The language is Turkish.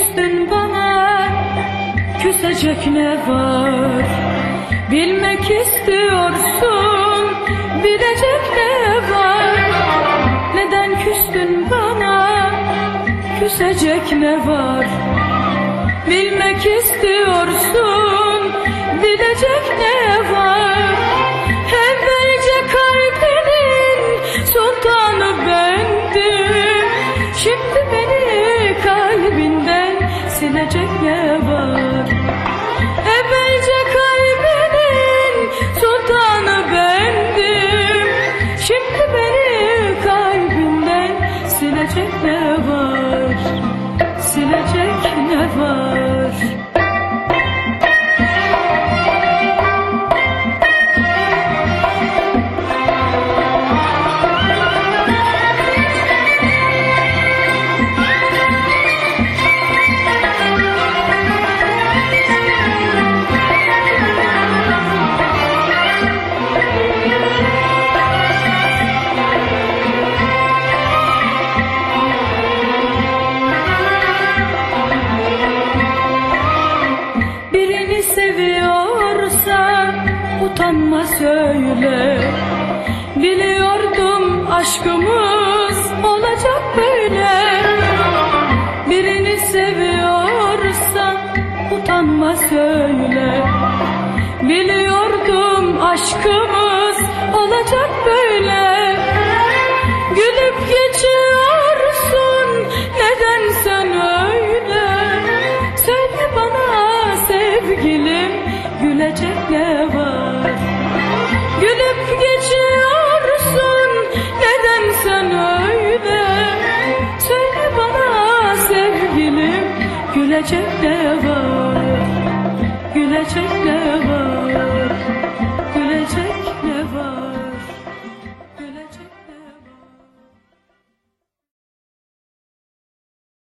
Küstün bana Küsecek ne var? Bilmek istiyorsun Bilecek ne var? Neden küstün bana Küsecek ne var? Bilmek istiyorsun Bilecek ne Evvelce kalbinin sultanı bendim. Şimdi beni kalbinden silecek ne var? Silecek ne var Birini seviyorsan utanma söyle. Biliyordum aşkımız olacak böyle. Birini seviyorsan utanma söyle. Biliyordum aşkımız olacak böyle. Gülüp geçiyorsun gülecek ne var? Gülüp geçiyorsun neden sen öyle? Söyle bana sevgilim gülecek ne var? Gülecek ne var?